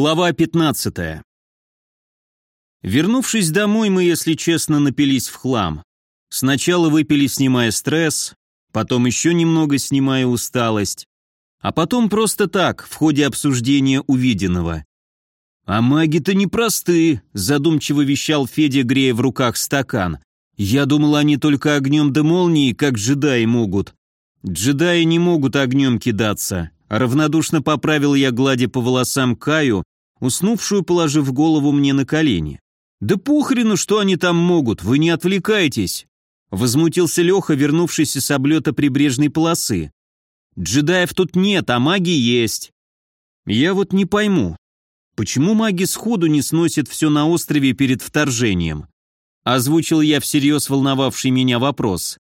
Глава 15. Вернувшись домой, мы, если честно, напились в хлам. Сначала выпили, снимая стресс, потом еще немного снимая усталость, а потом просто так, в ходе обсуждения увиденного. «А маги-то непростые», — задумчиво вещал Федя, грея в руках стакан. «Я думал, они только огнем да молнией, как джедаи могут». «Джедаи не могут огнем кидаться», Равнодушно поправил я, гладя по волосам Каю, уснувшую, положив голову мне на колени. «Да похрену, что они там могут, вы не отвлекайтесь!» Возмутился Леха, вернувшийся с облета прибрежной полосы. «Джедаев тут нет, а маги есть!» «Я вот не пойму, почему маги сходу не сносят все на острове перед вторжением?» Озвучил я всерьез волновавший меня вопрос.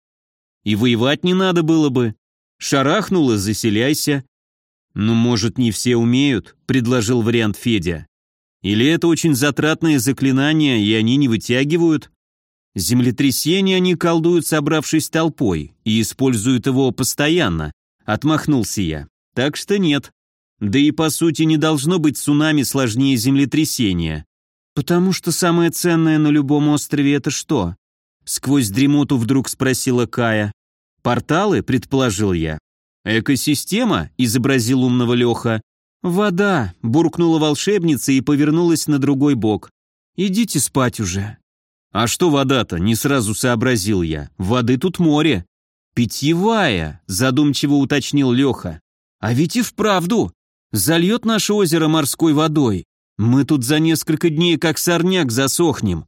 «И воевать не надо было бы. Шарахнул заселяйся. «Ну, может, не все умеют», — предложил вариант Федя. «Или это очень затратное заклинание, и они не вытягивают?» «Землетрясение они колдуют, собравшись толпой, и используют его постоянно», — отмахнулся я. «Так что нет. Да и по сути не должно быть цунами сложнее землетрясения. Потому что самое ценное на любом острове это что?» Сквозь дремоту вдруг спросила Кая. «Порталы?» — предположил я. «Экосистема?» – изобразил умного Леха. «Вода!» – буркнула волшебница и повернулась на другой бок. «Идите спать уже». «А что вода-то?» – не сразу сообразил я. «Воды тут море». «Питьевая!» – задумчиво уточнил Леха. «А ведь и вправду! Зальет наше озеро морской водой. Мы тут за несколько дней как сорняк засохнем».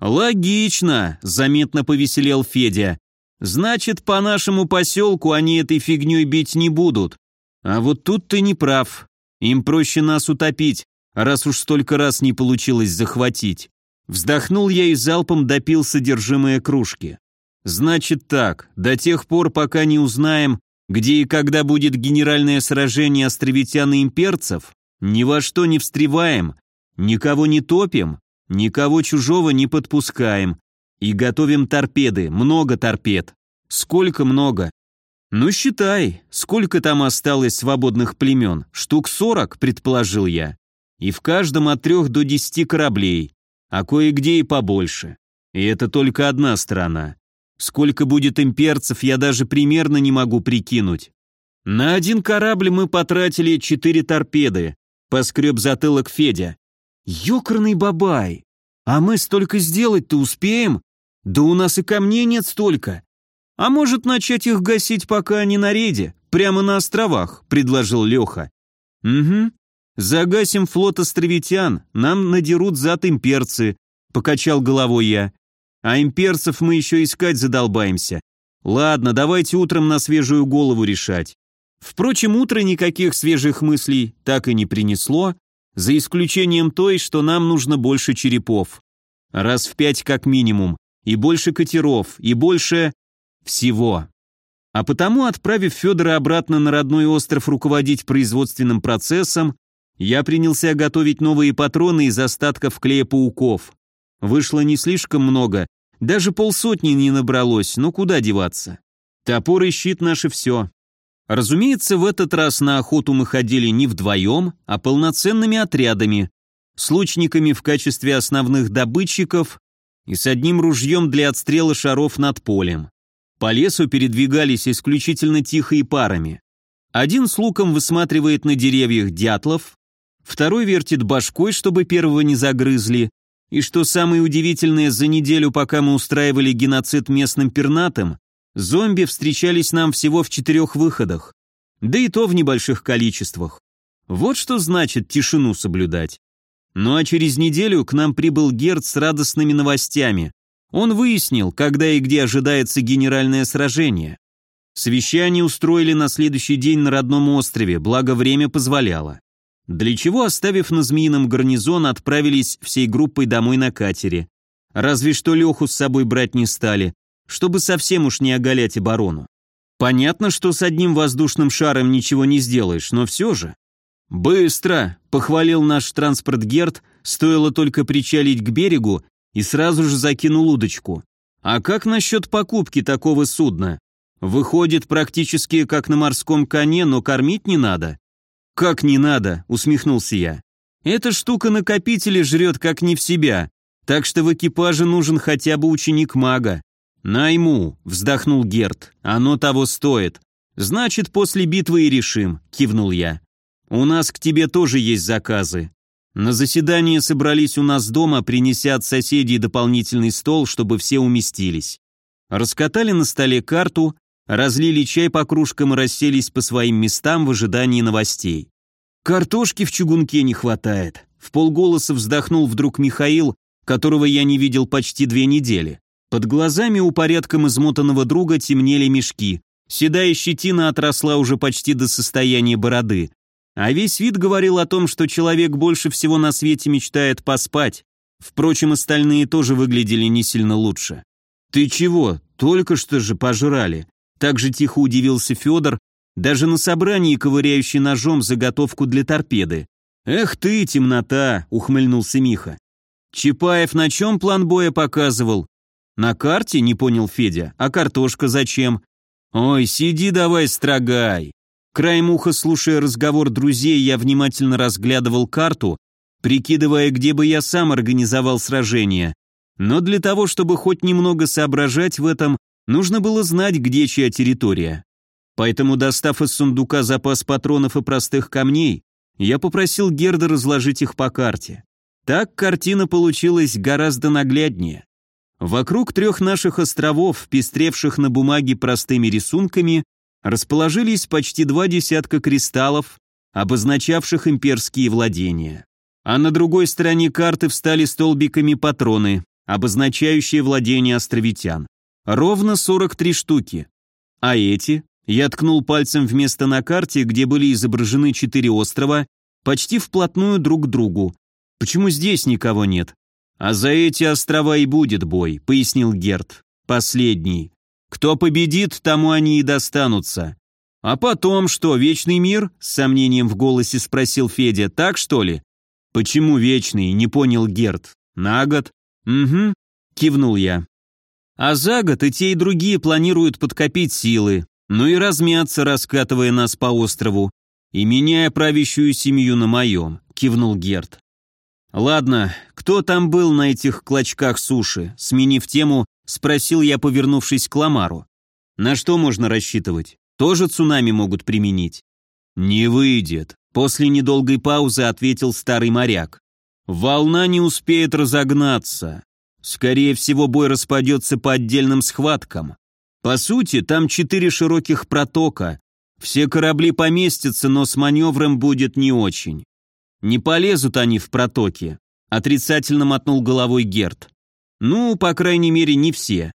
«Логично!» – заметно повеселел Федя. Значит, по нашему поселку они этой фигней бить не будут. А вот тут ты не прав. Им проще нас утопить, раз уж столько раз не получилось захватить. Вздохнул я и залпом допил содержимое кружки. Значит так, до тех пор, пока не узнаем, где и когда будет генеральное сражение островитян и имперцев, ни во что не встреваем, никого не топим, никого чужого не подпускаем, и готовим торпеды, много торпед. Сколько много? Ну считай, сколько там осталось свободных племен? Штук сорок, предположил я. И в каждом от трех до десяти кораблей, а кое-где и побольше. И это только одна сторона. Сколько будет имперцев, я даже примерно не могу прикинуть. На один корабль мы потратили четыре торпеды, поскреб затылок Федя. Ёкарный бабай! А мы столько сделать-то успеем? Да у нас и камней нет столько. А может начать их гасить, пока они на рейде, прямо на островах, предложил Леха. Угу. Загасим флот островитян, нам надерут зад имперцы, покачал головой я. А имперцев мы еще искать задолбаемся. Ладно, давайте утром на свежую голову решать. Впрочем, утро никаких свежих мыслей так и не принесло, за исключением той, что нам нужно больше черепов. Раз в пять как минимум и больше катеров, и больше... всего. А потому, отправив Федора обратно на родной остров руководить производственным процессом, я принялся готовить новые патроны из остатков клея пауков. Вышло не слишком много, даже полсотни не набралось, но куда деваться. Топор и щит наше все. Разумеется, в этот раз на охоту мы ходили не вдвоем, а полноценными отрядами, с лучниками в качестве основных добытчиков и с одним ружьем для отстрела шаров над полем. По лесу передвигались исключительно тихо парами. Один с луком высматривает на деревьях дятлов, второй вертит башкой, чтобы первого не загрызли, и что самое удивительное, за неделю, пока мы устраивали геноцид местным пернатым, зомби встречались нам всего в четырех выходах, да и то в небольших количествах. Вот что значит тишину соблюдать. Ну а через неделю к нам прибыл Герд с радостными новостями. Он выяснил, когда и где ожидается генеральное сражение. Совещание устроили на следующий день на родном острове, благо время позволяло. Для чего, оставив на Змеином гарнизон, отправились всей группой домой на катере. Разве что Леху с собой брать не стали, чтобы совсем уж не оголять оборону. Понятно, что с одним воздушным шаром ничего не сделаешь, но все же. «Быстро!» — похвалил наш транспорт Герд, стоило только причалить к берегу и сразу же закинул удочку. «А как насчет покупки такого судна? Выходит практически как на морском коне, но кормить не надо». «Как не надо?» — усмехнулся я. Эта штука накопители жрет как не в себя, так что в экипаже нужен хотя бы ученик мага. «Найму», — вздохнул Герт, — «оно того стоит. Значит, после битвы и решим», — кивнул я. «У нас к тебе тоже есть заказы. На заседание собрались у нас дома, принеся от соседей дополнительный стол, чтобы все уместились. Раскатали на столе карту, разлили чай по кружкам и расселись по своим местам в ожидании новостей. «Картошки в чугунке не хватает», — в полголоса вздохнул вдруг Михаил, которого я не видел почти две недели. Под глазами у порядком измотанного друга темнели мешки, седая щетина отросла уже почти до состояния бороды, а весь вид говорил о том, что человек больше всего на свете мечтает поспать. Впрочем, остальные тоже выглядели не сильно лучше. «Ты чего? Только что же пожрали!» Так же тихо удивился Федор, даже на собрании ковыряющий ножом заготовку для торпеды. «Эх ты, темнота!» — ухмыльнулся Миха. «Чапаев на чем план боя показывал?» «На карте?» — не понял Федя. «А картошка зачем?» «Ой, сиди давай, строгай!» Краем уха, слушая разговор друзей, я внимательно разглядывал карту, прикидывая, где бы я сам организовал сражение. Но для того, чтобы хоть немного соображать в этом, нужно было знать, где чья территория. Поэтому, достав из сундука запас патронов и простых камней, я попросил Герда разложить их по карте. Так картина получилась гораздо нагляднее. Вокруг трех наших островов, пестревших на бумаге простыми рисунками, расположились почти два десятка кристаллов, обозначавших имперские владения. А на другой стороне карты встали столбиками патроны, обозначающие владения островитян. Ровно 43 штуки. А эти? Я ткнул пальцем в место на карте, где были изображены четыре острова, почти вплотную друг к другу. Почему здесь никого нет? А за эти острова и будет бой, пояснил Герт. Последний. Кто победит, тому они и достанутся. А потом что, вечный мир? С сомнением в голосе спросил Федя. Так что ли? Почему вечный? Не понял Герт. На год? Угу, кивнул я. А за год и те, и другие планируют подкопить силы, ну и размяться, раскатывая нас по острову, и меняя правящую семью на моем, кивнул Герт. Ладно, кто там был на этих клочках суши? Сменив тему, Спросил я, повернувшись к Ламару. На что можно рассчитывать? Тоже цунами могут применить? Не выйдет. После недолгой паузы ответил старый моряк. Волна не успеет разогнаться. Скорее всего, бой распадется по отдельным схваткам. По сути, там четыре широких протока. Все корабли поместятся, но с маневром будет не очень. Не полезут они в протоки. Отрицательно мотнул головой Герт. Ну, по крайней мере, не все.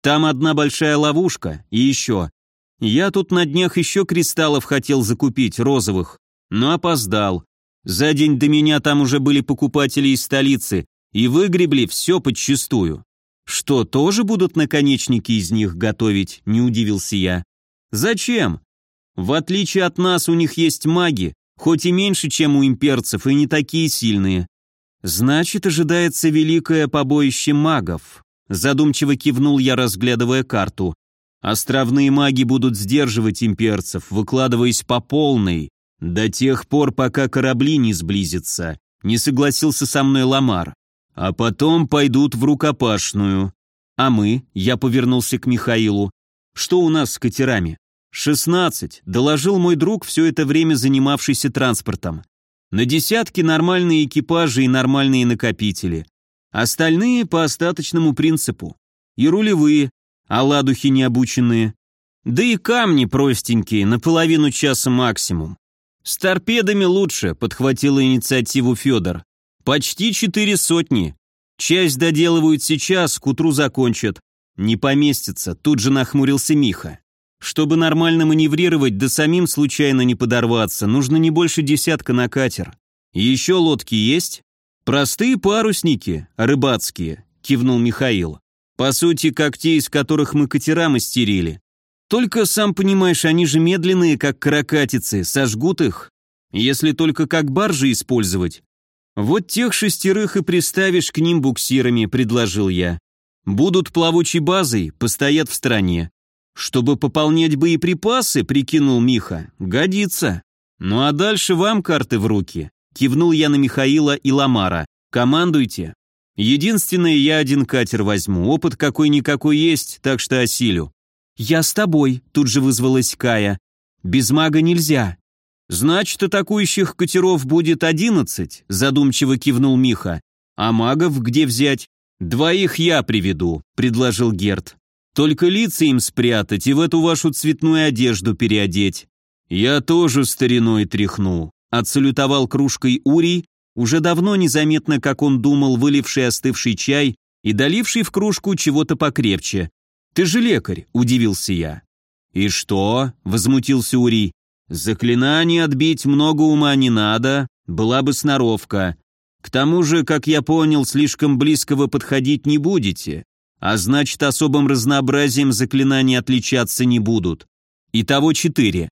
Там одна большая ловушка, и еще. Я тут на днях еще кристаллов хотел закупить, розовых, но опоздал. За день до меня там уже были покупатели из столицы и выгребли все подчистую. Что, тоже будут наконечники из них готовить, не удивился я. Зачем? В отличие от нас, у них есть маги, хоть и меньше, чем у имперцев, и не такие сильные. «Значит, ожидается великое побоище магов», задумчиво кивнул я, разглядывая карту. «Островные маги будут сдерживать имперцев, выкладываясь по полной, до тех пор, пока корабли не сблизятся», не согласился со мной Ламар. «А потом пойдут в рукопашную». «А мы?» — я повернулся к Михаилу. «Что у нас с катерами?» «Шестнадцать», — доложил мой друг, все это время занимавшийся транспортом. На десятки нормальные экипажи и нормальные накопители. Остальные по остаточному принципу. И рулевые, а ладухи необученные. Да и камни простенькие, на половину часа максимум. С торпедами лучше, подхватил инициативу Федор. Почти четыре сотни. Часть доделывают сейчас, к утру закончат. Не поместится, тут же нахмурился Миха. Чтобы нормально маневрировать, да самим случайно не подорваться, нужно не больше десятка на катер. Еще лодки есть? Простые парусники, рыбацкие, кивнул Михаил. По сути, как те, из которых мы катера мастерили. Только, сам понимаешь, они же медленные, как каракатицы, сожгут их. Если только как баржи использовать. Вот тех шестерых и приставишь к ним буксирами, предложил я. Будут плавучей базой, постоят в стране. «Чтобы пополнять боеприпасы», — прикинул Миха, — «годится. Ну а дальше вам карты в руки. Кивнул я на Михаила и Ламара. «Командуйте». Единственное, я один катер возьму, опыт какой-никакой есть, так что осилю. «Я с тобой», — тут же вызвалась Кая. «Без мага нельзя». «Значит, атакующих катеров будет одиннадцать», — задумчиво кивнул Миха. «А магов где взять?» «Двоих я приведу», — предложил Герт. «Только лица им спрятать и в эту вашу цветную одежду переодеть». «Я тоже стариной тряхну», — отсалютовал кружкой Урий, уже давно незаметно, как он думал, выливший остывший чай и доливший в кружку чего-то покрепче. «Ты же лекарь», — удивился я. «И что?» — возмутился Урий. «Заклинание отбить много ума не надо, была бы сноровка. К тому же, как я понял, слишком близко вы подходить не будете, а значит, особым разнообразием заклинаний отличаться не будут. Итого четыре.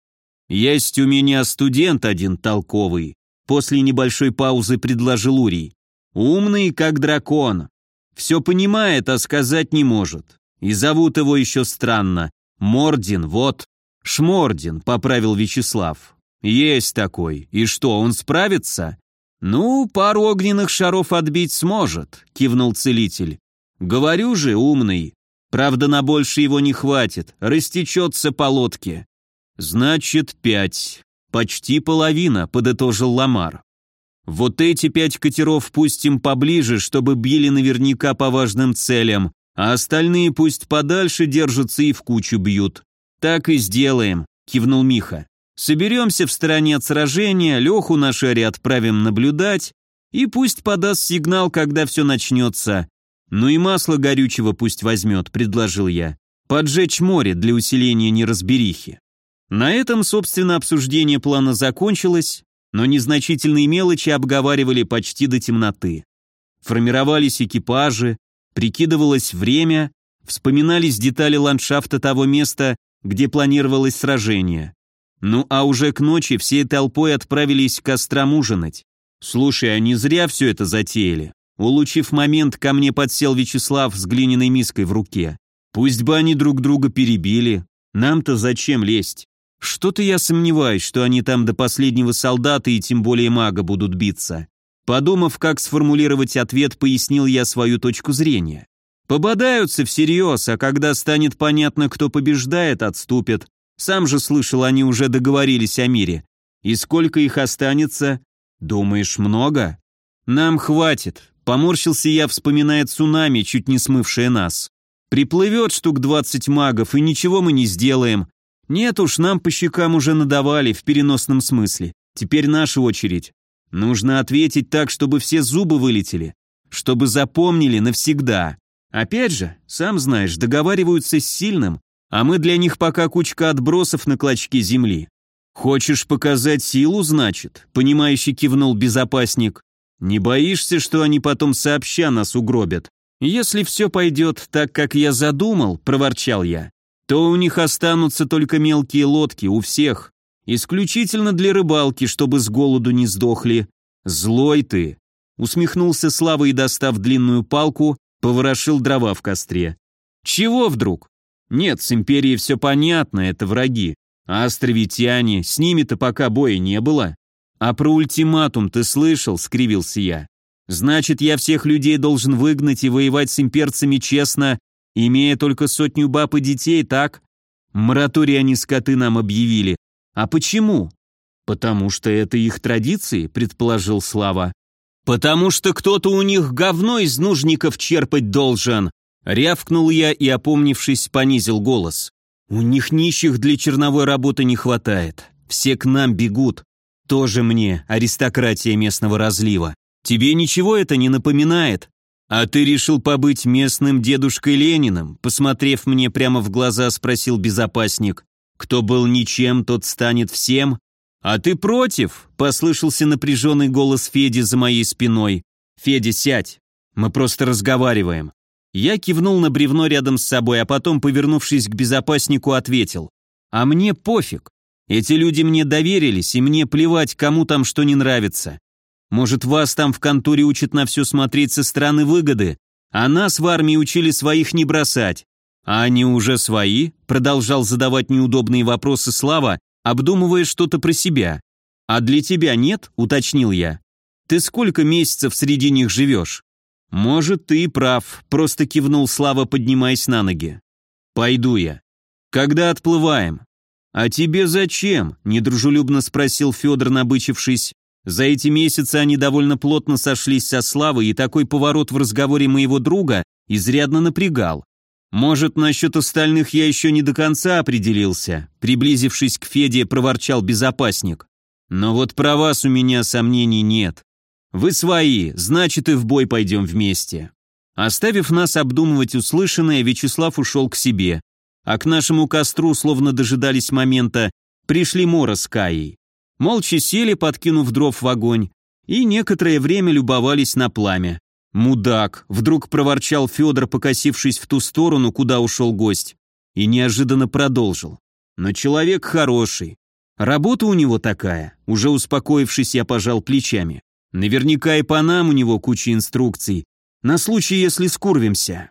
Есть у меня студент один толковый, После небольшой паузы предложил Урий. «Умный, как дракон. Все понимает, а сказать не может. И зовут его еще странно. Мордин, вот». «Шмордин», — поправил Вячеслав. «Есть такой. И что, он справится?» «Ну, пару огненных шаров отбить сможет», — кивнул целитель. «Говорю же, умный. Правда, на больше его не хватит, растечется по лодке». «Значит, пять. «Почти половина», — подытожил Ламар. «Вот эти пять катеров пустим поближе, чтобы били наверняка по важным целям, а остальные пусть подальше держатся и в кучу бьют. Так и сделаем», — кивнул Миха. «Соберемся в стороне от сражения, Леху на шаре отправим наблюдать, и пусть подаст сигнал, когда все начнется. Ну и масло горючего пусть возьмет», — предложил я. «Поджечь море для усиления неразберихи». На этом, собственно, обсуждение плана закончилось, но незначительные мелочи обговаривали почти до темноты. Формировались экипажи, прикидывалось время, вспоминались детали ландшафта того места, где планировалось сражение. Ну а уже к ночи всей толпой отправились к кострам ужинать. Слушай, а не зря все это затеяли. Улучив момент, ко мне подсел Вячеслав с глиняной миской в руке. Пусть бы они друг друга перебили. Нам-то зачем лезть? Что-то я сомневаюсь, что они там до последнего солдата и тем более мага будут биться. Подумав, как сформулировать ответ, пояснил я свою точку зрения. Пободаются всерьез, а когда станет понятно, кто побеждает, отступят. Сам же слышал, они уже договорились о мире. И сколько их останется? Думаешь, много? Нам хватит. Поморщился я, вспоминая цунами, чуть не смывшее нас. Приплывет штук двадцать магов, и ничего мы не сделаем. Нет уж, нам по щекам уже надавали в переносном смысле. Теперь наша очередь. Нужно ответить так, чтобы все зубы вылетели, чтобы запомнили навсегда. Опять же, сам знаешь, договариваются с сильным, а мы для них пока кучка отбросов на клочке земли. Хочешь показать силу, значит? Понимающий кивнул безопасник. Не боишься, что они потом сообща нас угробят? Если все пойдет так, как я задумал, проворчал я, то у них останутся только мелкие лодки, у всех. Исключительно для рыбалки, чтобы с голоду не сдохли. Злой ты!» Усмехнулся Слава и, достав длинную палку, поворошил дрова в костре. «Чего вдруг? Нет, с империей все понятно, это враги. А островитяне, с ними-то пока боя не было. А про ультиматум ты слышал?» — скривился я. «Значит, я всех людей должен выгнать и воевать с имперцами честно Имея только сотню баб и детей, так? Мораторий они скоты нам объявили. А почему? Потому что это их традиции, предположил Слава. Потому что кто-то у них говно из нужников черпать должен. Рявкнул я и, опомнившись, понизил голос. У них нищих для черновой работы не хватает. Все к нам бегут. Тоже мне, аристократия местного разлива. Тебе ничего это не напоминает? «А ты решил побыть местным дедушкой Лениным?» Посмотрев мне прямо в глаза, спросил безопасник. «Кто был ничем, тот станет всем?» «А ты против?» – послышался напряженный голос Феди за моей спиной. «Федя, сядь. Мы просто разговариваем». Я кивнул на бревно рядом с собой, а потом, повернувшись к безопаснику, ответил. «А мне пофиг. Эти люди мне доверились, и мне плевать, кому там что не нравится. Может, вас там в конторе учат на все смотреть со стороны выгоды, а нас в армии учили своих не бросать. А они уже свои?» Продолжал задавать неудобные вопросы Слава, обдумывая что-то про себя. «А для тебя нет?» — уточнил я. Ты сколько месяцев среди них живешь?» «Может, ты и прав», — просто кивнул Слава, поднимаясь на ноги. «Пойду я. Когда отплываем?» «А тебе зачем?» – недружелюбно спросил Федор, набычившись. За эти месяцы они довольно плотно сошлись со Славой, и такой поворот в разговоре моего друга изрядно напрягал. «Может, насчет остальных я еще не до конца определился», приблизившись к Феде, проворчал безопасник. «Но вот про вас у меня сомнений нет. Вы свои, значит и в бой пойдем вместе». Оставив нас обдумывать услышанное, Вячеслав ушел к себе, а к нашему костру, словно дожидались момента, пришли Мора с Каей. Молча сели, подкинув дров в огонь, и некоторое время любовались на пламя. «Мудак!» — вдруг проворчал Федор, покосившись в ту сторону, куда ушел гость, и неожиданно продолжил. «Но человек хороший. Работа у него такая». Уже успокоившись, я пожал плечами. «Наверняка и по нам у него куча инструкций. На случай, если скурвимся».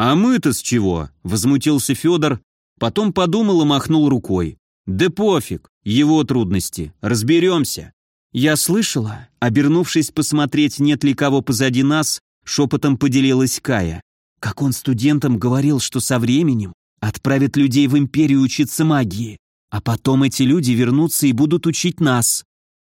«А мы-то с чего?» – возмутился Федор, потом подумал и махнул рукой. «Да пофиг, его трудности, разберемся». Я слышала, обернувшись посмотреть, нет ли кого позади нас, шепотом поделилась Кая. Как он студентам говорил, что со временем отправит людей в империю учиться магии, а потом эти люди вернутся и будут учить нас.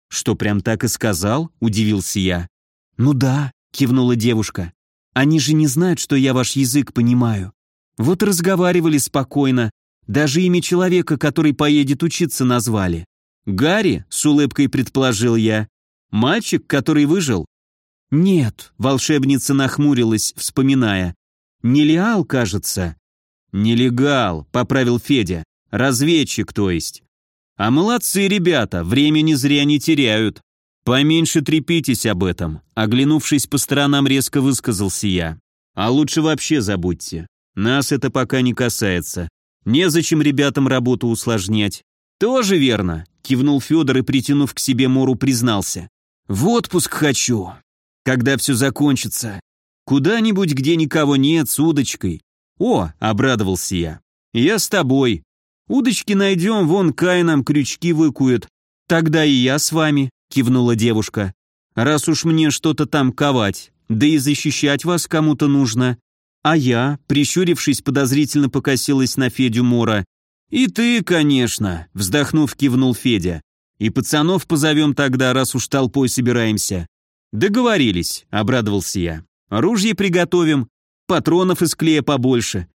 Что, прям так и сказал? Удивился я. Ну да, кивнула девушка. Они же не знают, что я ваш язык понимаю. Вот разговаривали спокойно, даже имя человека, который поедет учиться, назвали. Гарри, с улыбкой предположил я. Мальчик, который выжил? Нет, волшебница нахмурилась, вспоминая. Нелеал, кажется. Нелегал, поправил Федя. Разведчик, то есть. А молодцы ребята, времени зря не теряют. «Поменьше трепитесь об этом», — оглянувшись по сторонам, резко высказался я. «А лучше вообще забудьте. Нас это пока не касается. Незачем ребятам работу усложнять». «Тоже верно», — кивнул Федор и, притянув к себе Мору, признался. «В отпуск хочу. Когда все закончится. Куда-нибудь, где никого нет, с удочкой». «О», — обрадовался я. «Я с тобой. Удочки найдем, вон Кай нам крючки выкует. Тогда и я с вами». — кивнула девушка. «Раз уж мне что-то там ковать, да и защищать вас кому-то нужно. А я, прищурившись, подозрительно покосилась на Федю Мора. «И ты, конечно», — вздохнув, кивнул Федя. «И пацанов позовем тогда, раз уж толпой собираемся». «Договорились», — обрадовался я. «Ружье приготовим, патронов из клея побольше».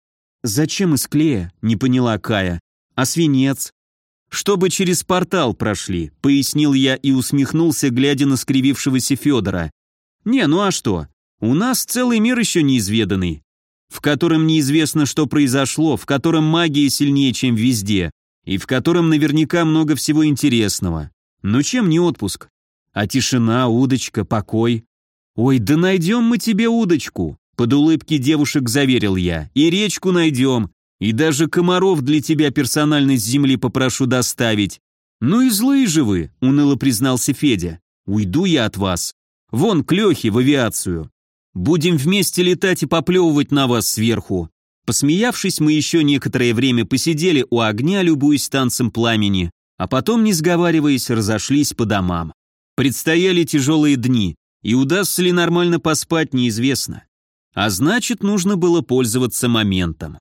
«Зачем из клея?» — не поняла Кая. «А свинец?» «Чтобы через портал прошли», — пояснил я и усмехнулся, глядя на скривившегося Федора. «Не, ну а что? У нас целый мир еще неизведанный, в котором неизвестно, что произошло, в котором магия сильнее, чем везде, и в котором наверняка много всего интересного. Ну чем не отпуск? А тишина, удочка, покой. Ой, да найдем мы тебе удочку, под улыбки девушек заверил я, и речку найдем, и даже комаров для тебя персонально с земли попрошу доставить. Ну и злые же вы, уныло признался Федя. Уйду я от вас. Вон к Лехе в авиацию. Будем вместе летать и поплевывать на вас сверху. Посмеявшись, мы еще некоторое время посидели у огня, любуясь танцем пламени, а потом, не сговариваясь, разошлись по домам. Предстояли тяжелые дни, и удастся ли нормально поспать, неизвестно. А значит, нужно было пользоваться моментом.